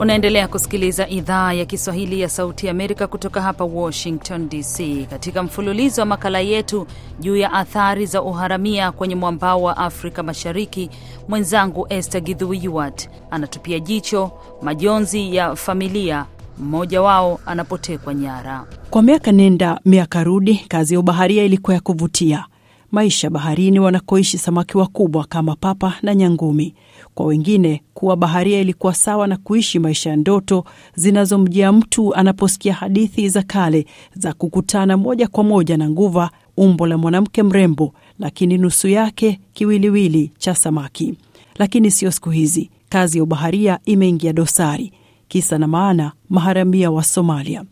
Unaendelea kusikiliza idhaa ya Kiswahili ya Sauti ya Amerika kutoka hapa Washington DC, katika mfululizo wa makala yetu juu ya athari za uharamia kwenye mwambao wa Afrika Mashariki. Mwenzangu Esther Gidhuiwat anatupia jicho majonzi ya familia, mmoja wao anapotekwa nyara. Kwa miaka nenda miaka rudi, kazi ya ubaharia ilikuwa ya kuvutia. Maisha baharini wanakoishi samaki wakubwa kama papa na nyangumi. Kwa wengine kuwa baharia ilikuwa sawa na kuishi maisha ya ndoto zinazomjia mtu anaposikia hadithi za kale za kukutana moja kwa moja na nguva, umbo la mwanamke mrembo, lakini nusu yake kiwiliwili cha samaki. Lakini sio siku hizi, kazi ya ubaharia imeingia dosari. Kisa na maana, maharamia wa Somalia.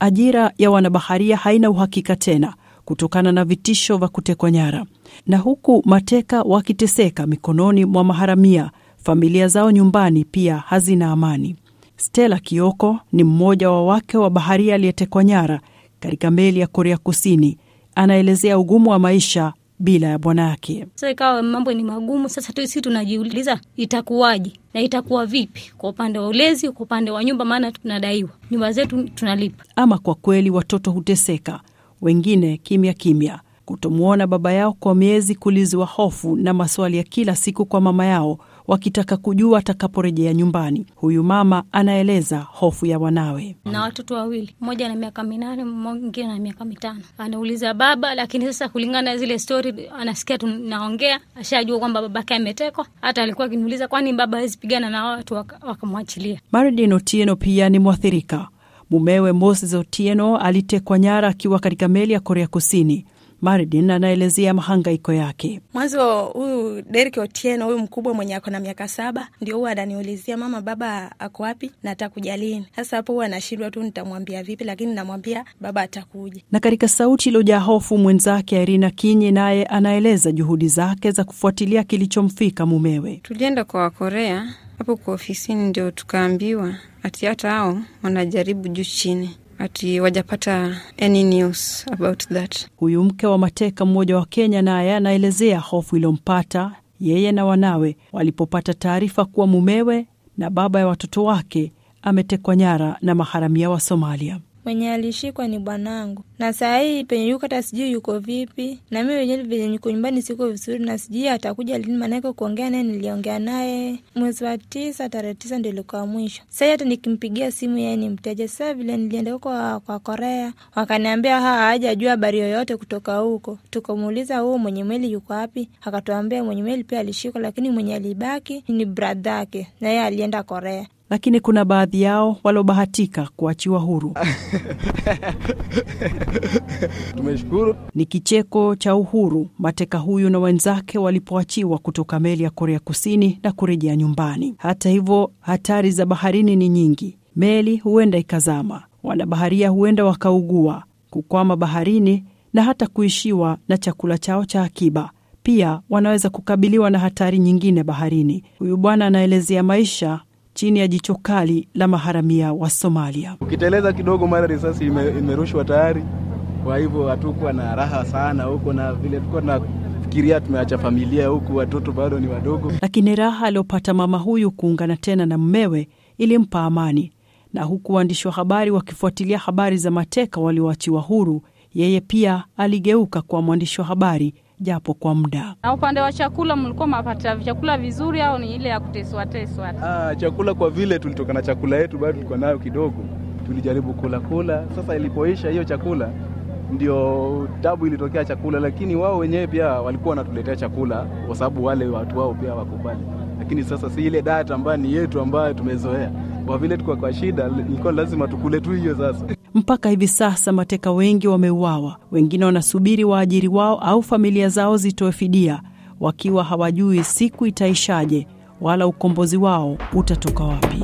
Ajira ya wanabaharia haina uhakika tena kutokana na vitisho vya kutekwa nyara, na huku mateka wakiteseka mikononi mwa maharamia, familia zao nyumbani pia hazina amani. Stella Kioko ni mmoja wa wake wa baharia aliyetekwa nyara katika meli ya Korea Kusini. Anaelezea ugumu wa maisha bila ya bwana yake. Sasa ikawa mambo ni magumu. Sasa tu sisi tunajiuliza itakuwaje na itakuwa vipi kwa upande wa ulezi, kwa upande wa nyumba, maana tunadaiwa nyumba zetu tunalipa. Ama kwa kweli watoto huteseka, wengine kimya kimya, kutomwona baba yao kwa miezi, kuliziwa hofu na maswali ya kila siku kwa mama yao, wakitaka kujua atakaporejea nyumbani. Huyu mama anaeleza hofu ya wanawe. na watoto wawili, mmoja na miaka minane, mwingine na miaka mitano. Anauliza baba, lakini sasa kulingana na zile stori anasikia tunaongea, ashajua kwamba babake ametekwa. Hata alikuwa akiniuliza kwani baba hawezi pigana na watu wakamwachilia. Maridin Otieno pia ni mwathirika. Mumewe Moses Otieno alitekwa nyara akiwa katika meli ya Korea Kusini. Maridin anaelezea mahangaiko yake. Mwanzo huyu Derek Otieno huyu mkubwa mwenye ako na miaka saba ndio huwa ananiulizia mama, baba ako wapi na atakuja lini? Sasa hapo huwa anashindwa tu, nitamwambia vipi, lakini namwambia baba atakuja. Na katika sauti iliyojaa hofu, mwenzake Irina Kinyi naye anaeleza juhudi zake za kufuatilia kilichomfika mumewe. Tulienda kwa Wakorea hapo kwa ofisini, ndio tukaambiwa ati hata hao wanajaribu juu chini, ati wajapata any news about that. Huyu mke wa mateka mmoja wa Kenya naye anaelezea hofu iliyompata yeye na wanawe walipopata taarifa kuwa mumewe na baba ya watoto wake ametekwa nyara na maharamia wa Somalia. Mwenye alishikwa ni bwanangu, na saa hii penye yuko hata sijui yuko vipi, na mi wenyewe venye niko nyumbani siko vizuri, na sijui atakuja lini, maanake kuongea naye niliongea naye mwezi wa tisa, tarehe tisa ndio ilikuwa mwisho. Sahii hata nikimpigia simu yeye ni mteja. Sasa vile nilienda kwa, kwa Korea wakaniambia ha hajajua habari yoyote kutoka huko. Tukamuuliza huo mwenye meli yuko wapi, akatuambia mwenye meli pia alishikwa, lakini mwenye alibaki ni bradhake, naye alienda Korea. Lakini kuna baadhi yao waliobahatika kuachiwa huru. Tumeshukuru. Ni kicheko cha uhuru mateka huyu na wenzake walipoachiwa kutoka meli ya Korea Kusini na kurejea nyumbani. Hata hivyo, hatari za baharini ni nyingi. Meli huenda ikazama, wanabaharia huenda wakaugua, kukwama baharini na hata kuishiwa na chakula chao cha akiba. Pia wanaweza kukabiliwa na hatari nyingine baharini. Huyu bwana anaelezea maisha chini ya jicho kali la maharamia wa Somalia. Ukiteleza kidogo, mara risasi ime, imerushwa tayari. Kwa hivyo hatukuwa na raha sana huko, na vile tulikuwa tunafikiria tumeacha familia huku, watoto bado ni wadogo. Lakini raha aliyopata mama huyu kuungana tena na mmewe ilimpa amani, na huku waandishi wa habari wakifuatilia habari za mateka walioachiwa huru, yeye pia aligeuka kwa mwandishi wa habari japo kwa muda. Na upande wa chakula, mlikuwa mnapata chakula vizuri au ni ile ya kuteswa teswa? Ah, chakula kwa vile tulitoka na chakula yetu bado tulikuwa nayo kidogo, tulijaribu kula kula. Sasa ilipoisha hiyo chakula, ndio tabu ilitokea chakula, lakini wao wenyewe pia walikuwa wanatuletea chakula kwa sababu wale watu wao pia wako pale, lakini sasa si ile data ambayo ni yetu ambayo tumezoea. Kwa vile tuko kwa shida, ilikuwa lazima tukule tu hiyo sasa. Mpaka hivi sasa mateka wengi wameuawa, wengine wanasubiri waajiri wao au familia zao zitoe fidia, wakiwa hawajui siku itaishaje wala ukombozi wao utatoka wapi.